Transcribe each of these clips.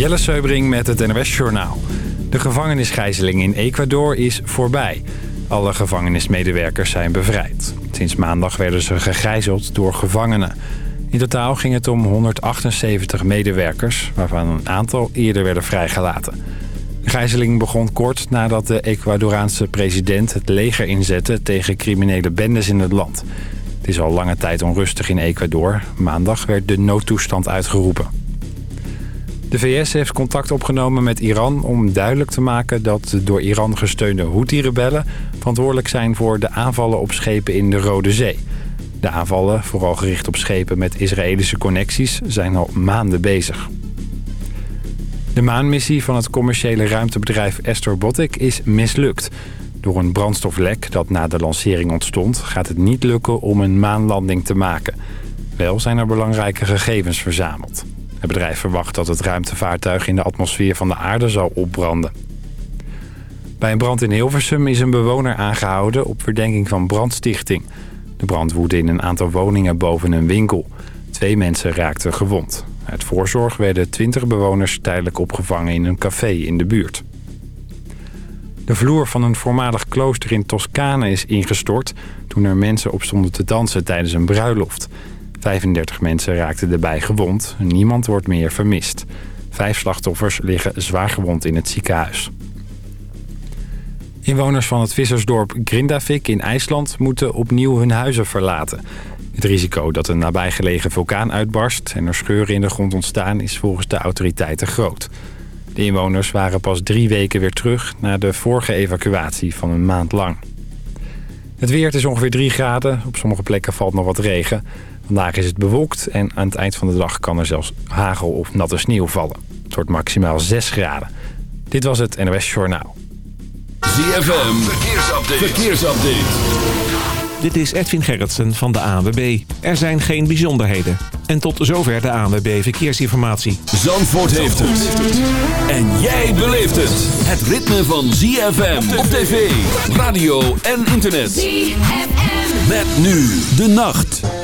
Jelle Seubring met het NOS Journaal. De gevangenisgijzeling in Ecuador is voorbij. Alle gevangenismedewerkers zijn bevrijd. Sinds maandag werden ze gegijzeld door gevangenen. In totaal ging het om 178 medewerkers... waarvan een aantal eerder werden vrijgelaten. De gijzeling begon kort nadat de Ecuadoraanse president het leger inzette... tegen criminele bendes in het land. Het is al lange tijd onrustig in Ecuador. Maandag werd de noodtoestand uitgeroepen. De VS heeft contact opgenomen met Iran om duidelijk te maken dat de door Iran gesteunde Houthi-rebellen verantwoordelijk zijn voor de aanvallen op schepen in de Rode Zee. De aanvallen, vooral gericht op schepen met Israëlische connecties, zijn al maanden bezig. De maanmissie van het commerciële ruimtebedrijf Astrobotic is mislukt. Door een brandstoflek dat na de lancering ontstond... gaat het niet lukken om een maanlanding te maken. Wel zijn er belangrijke gegevens verzameld. Het bedrijf verwacht dat het ruimtevaartuig in de atmosfeer van de aarde zal opbranden. Bij een brand in Hilversum is een bewoner aangehouden op verdenking van brandstichting. De brand woedde in een aantal woningen boven een winkel. Twee mensen raakten gewond. Uit voorzorg werden 20 bewoners tijdelijk opgevangen in een café in de buurt. De vloer van een voormalig klooster in Toscane is ingestort... toen er mensen op stonden te dansen tijdens een bruiloft. 35 mensen raakten erbij gewond. Niemand wordt meer vermist. Vijf slachtoffers liggen zwaar gewond in het ziekenhuis. Inwoners van het vissersdorp Grindavik in IJsland moeten opnieuw hun huizen verlaten. Het risico dat een nabijgelegen vulkaan uitbarst en er scheuren in de grond ontstaan is volgens de autoriteiten groot. De inwoners waren pas drie weken weer terug na de vorige evacuatie van een maand lang. Het weer is ongeveer 3 graden. Op sommige plekken valt nog wat regen. Vandaag is het bewolkt en aan het eind van de dag kan er zelfs hagel of natte sneeuw vallen. Het wordt maximaal 6 graden. Dit was het NOS Journaal. ZFM, verkeersupdate. verkeersupdate. Dit is Edwin Gerritsen van de ANWB. Er zijn geen bijzonderheden. En tot zover de ANWB Verkeersinformatie. Zandvoort heeft het. En jij beleeft het. Het ritme van ZFM op tv, radio en internet. ZFM. Met nu de nacht.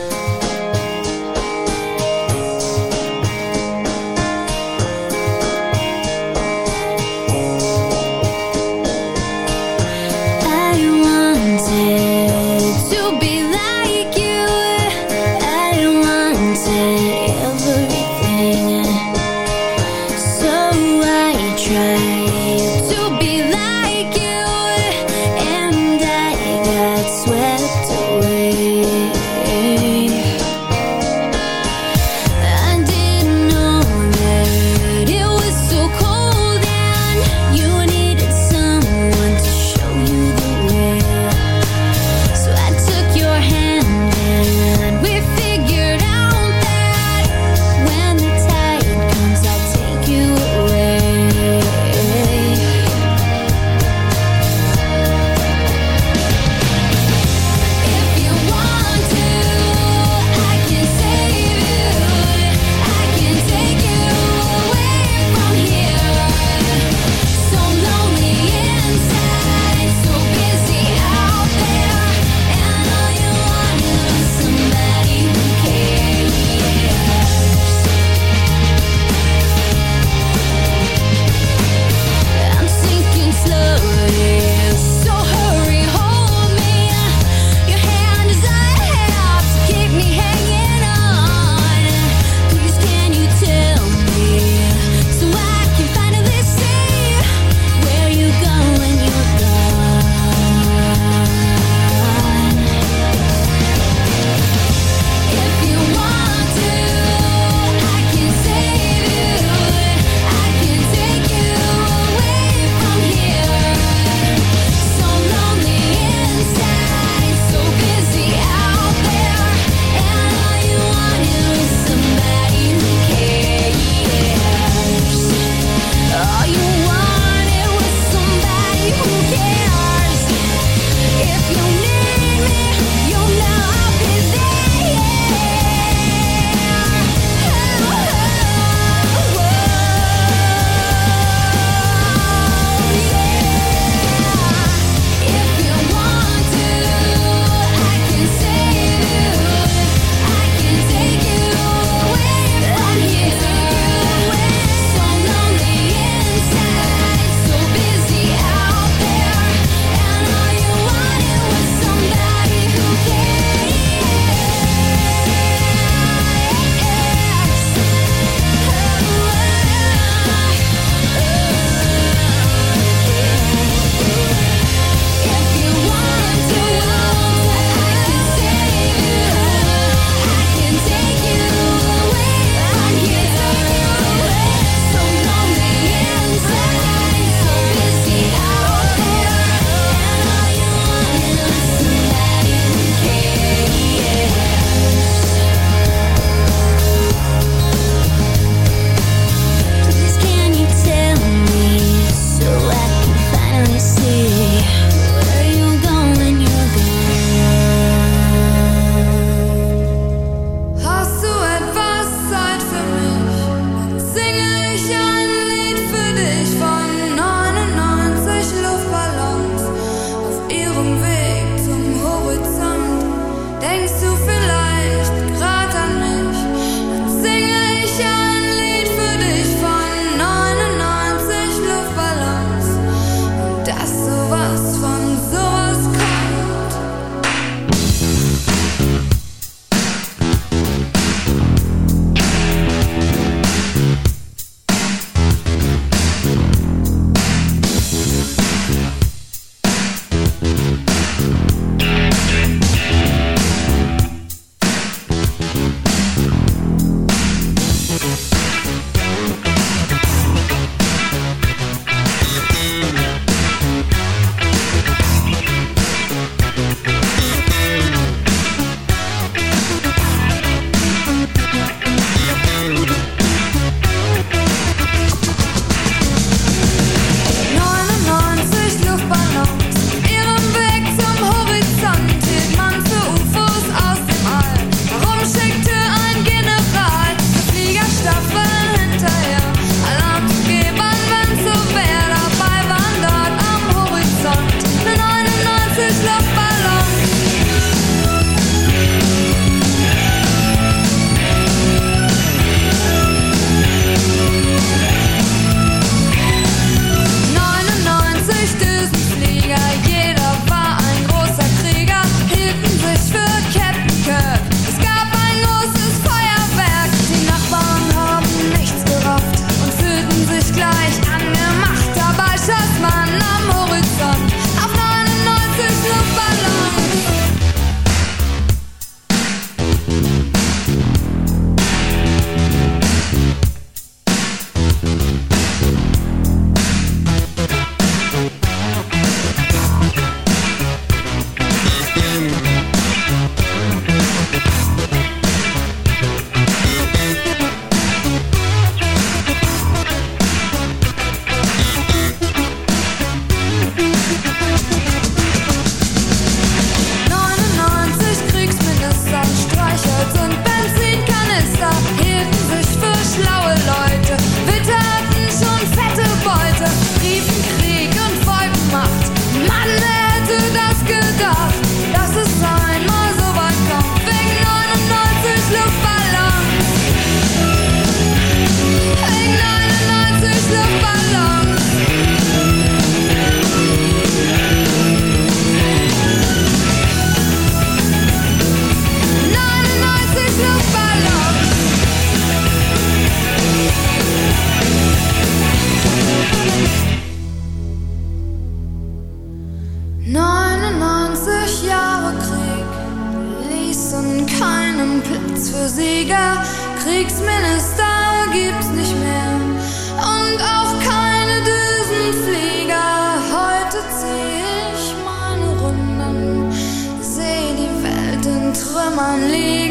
Trümmern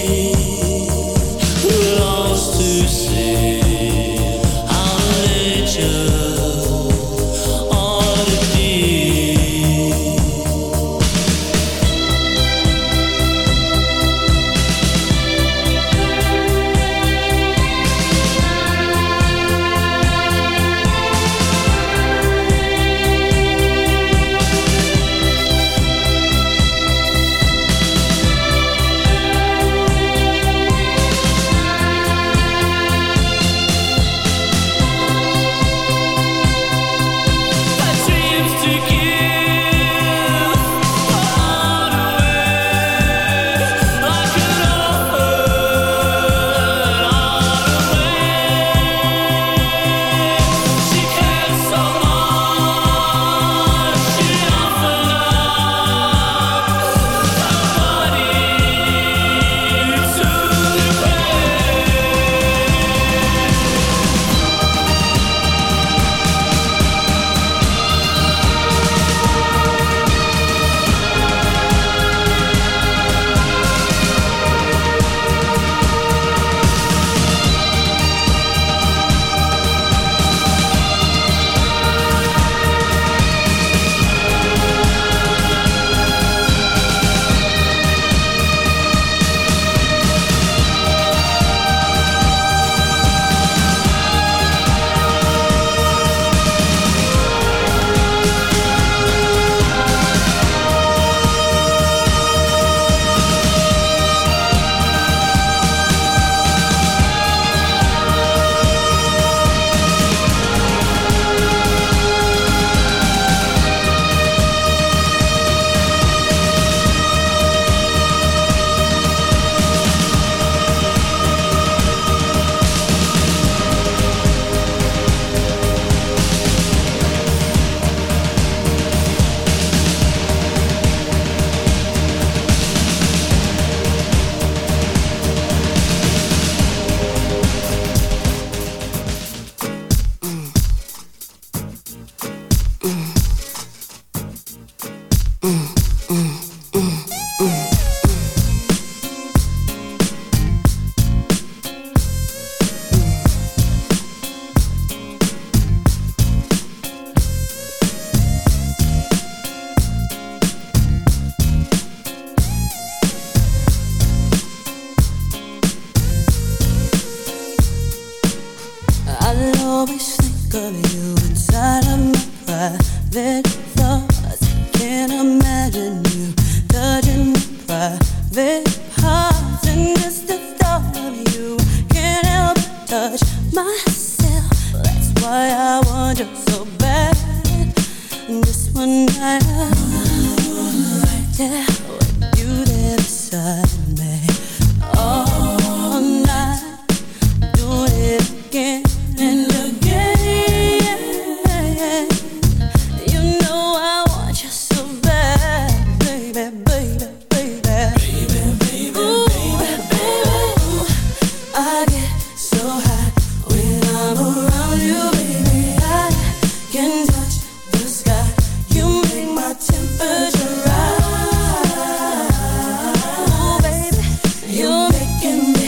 can touch the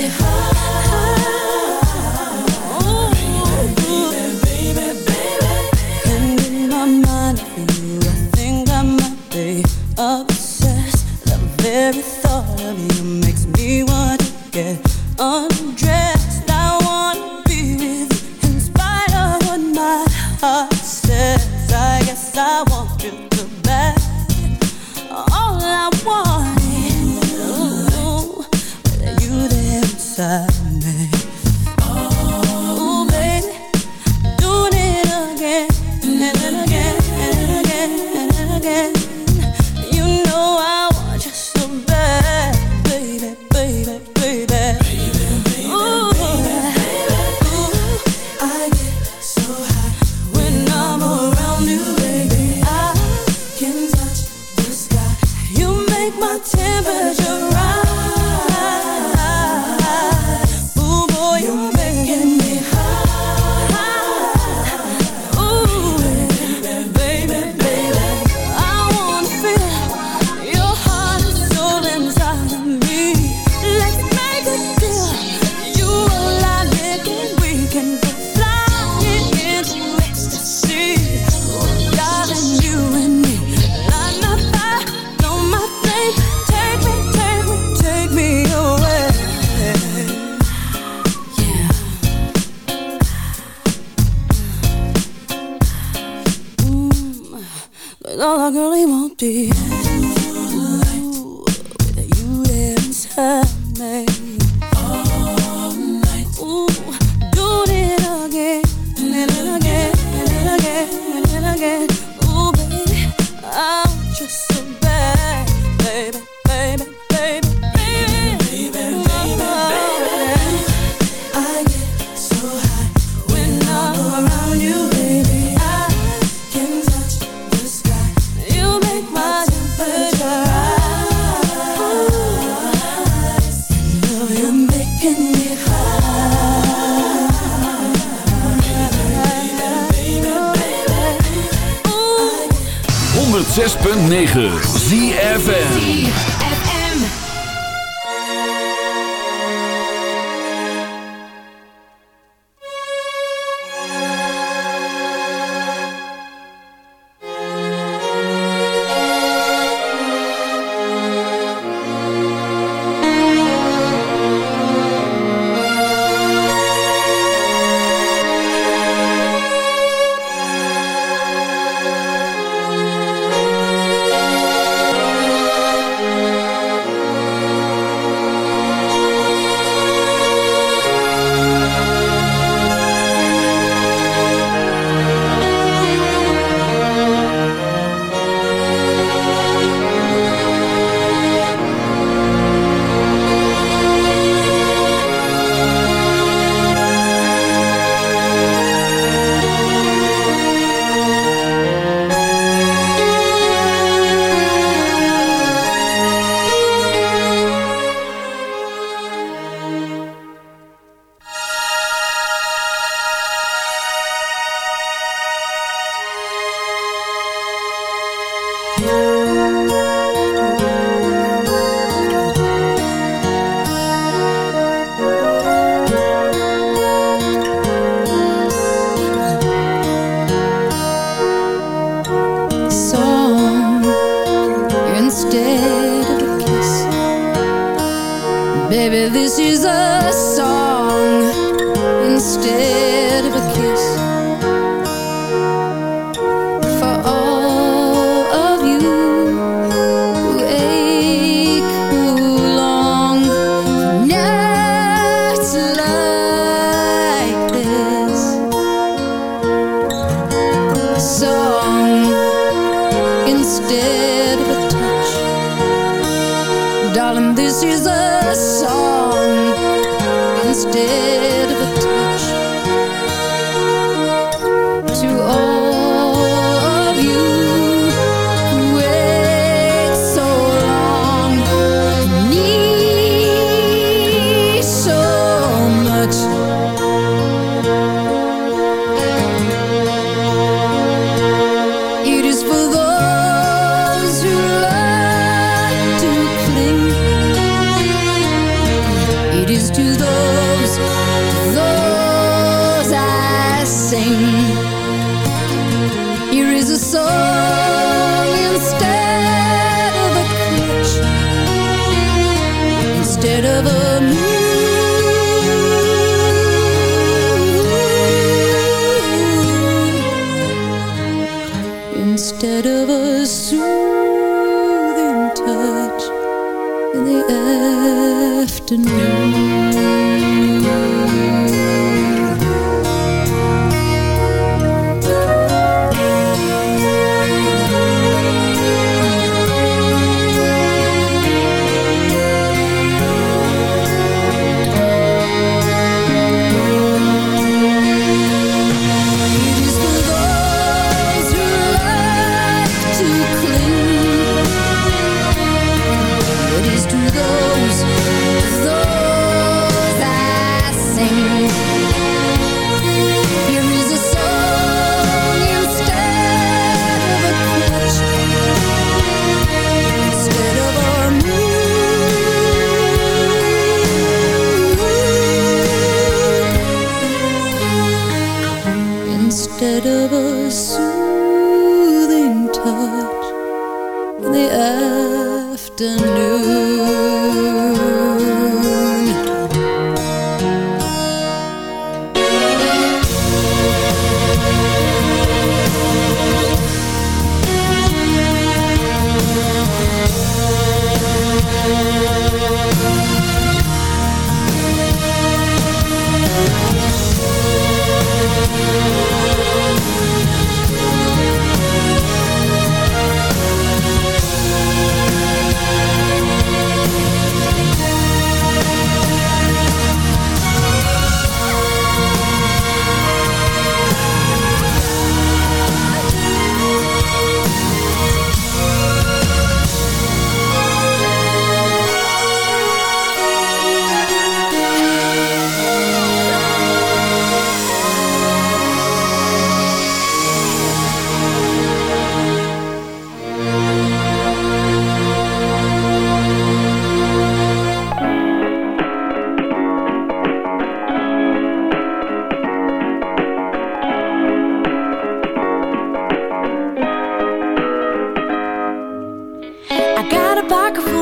It up want you so 106.9 ZFN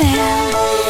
fell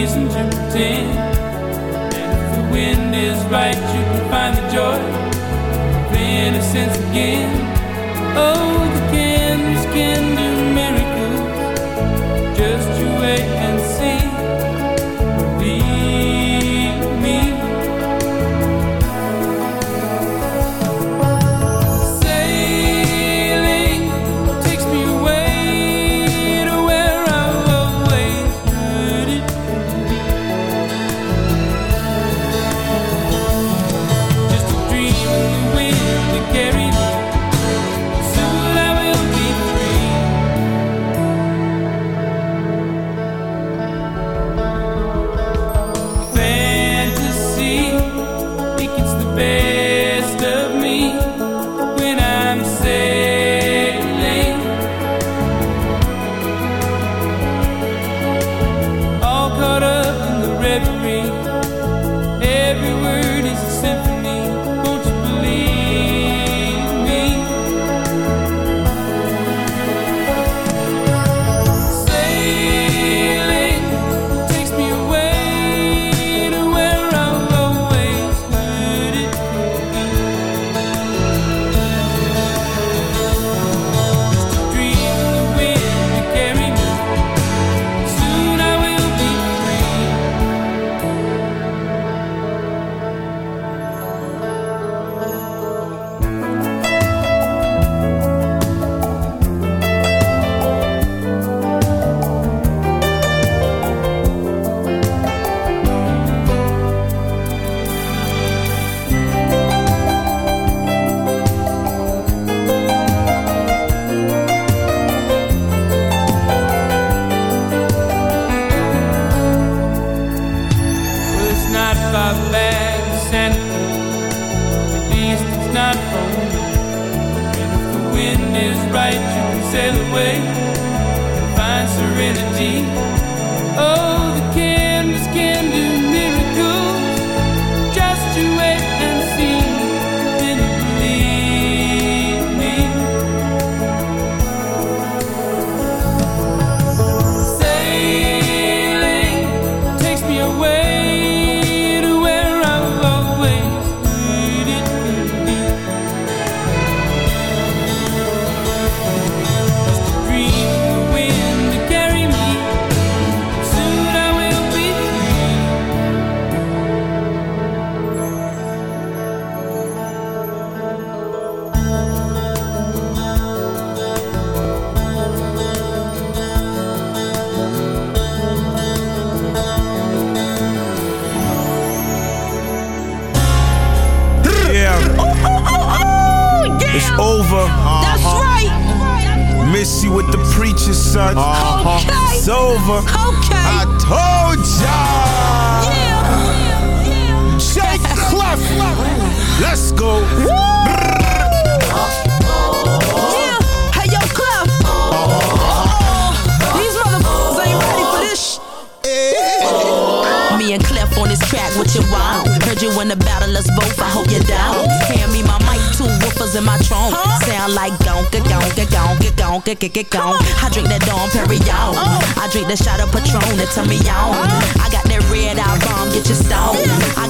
reason to pretend. And if the wind is right, you can find the joy of innocence again. Oh, the canvas gonka, gonka, gonka. I drink that Dom Perignon. I drink the shot of Patron that turn me on. I got that red eye bomb, get you stoned. I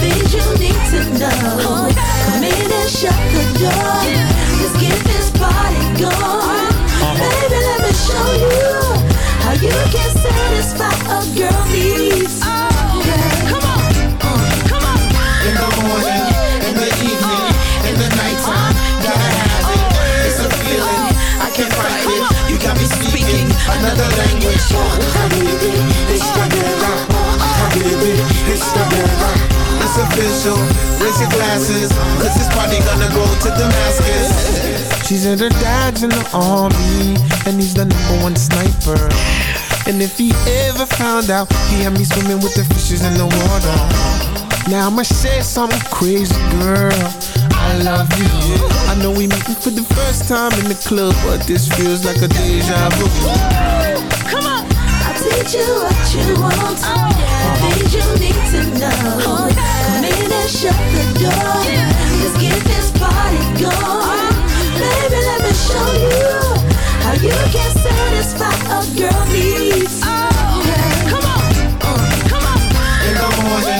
things you need to know. Come in and shut the door. Let's get this party going. Baby, let me show you how you can satisfy a girl needs. Come on, come on. In the morning, in the evening, in the it. It's a feeling, I can't fight it. You got me speaking another language. Habibi, esta guerra. Habibi, esta guerra. It's official, raise your glasses, cause this party gonna go to Damascus. She said her dad's in the army, and he's the number one sniper. And if he ever found out, he had me swimming with the fishes in the water. Now I'ma say something crazy, girl. I love you. I know we meeting for the first time in the club, but this feels like a deja vu. Come on. I'll teach you what you want. Oh, yeah. The things you need to know. Come in and shut the door. Let's get this party going. Baby, let me show you how you can satisfy a girl needs. Oh, yeah. Come on. come on. In the morning,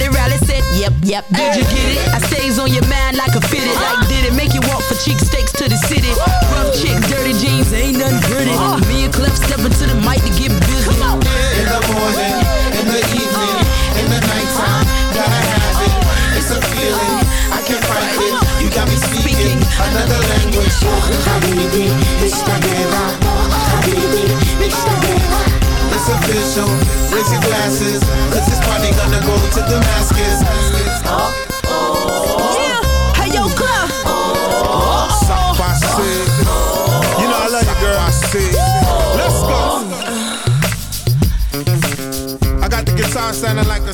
Riley said, yep, yep. Did you get it? I stays on your mind like a fitted. Like, did it make you walk for cheek steaks to the city? Rough chick, dirty jeans, ain't nothing pretty. Uh. Me and Clef stepping to the mic to get busy. In the morning, in the evening, uh. in the nighttime, gotta have it. Uh. It's a feeling, I can't fight it. You got me speaking another language. Habibi, esta guerra. Habibi, esta guerra. It's official, raise your glasses, cause this party gonna go to Damascus. Sounding like a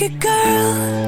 like a girl.